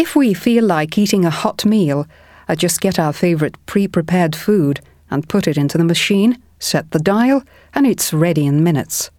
If we feel like eating a hot meal, I just get our favourite pre prepared food and put it into the machine, set the dial, and it's ready in minutes.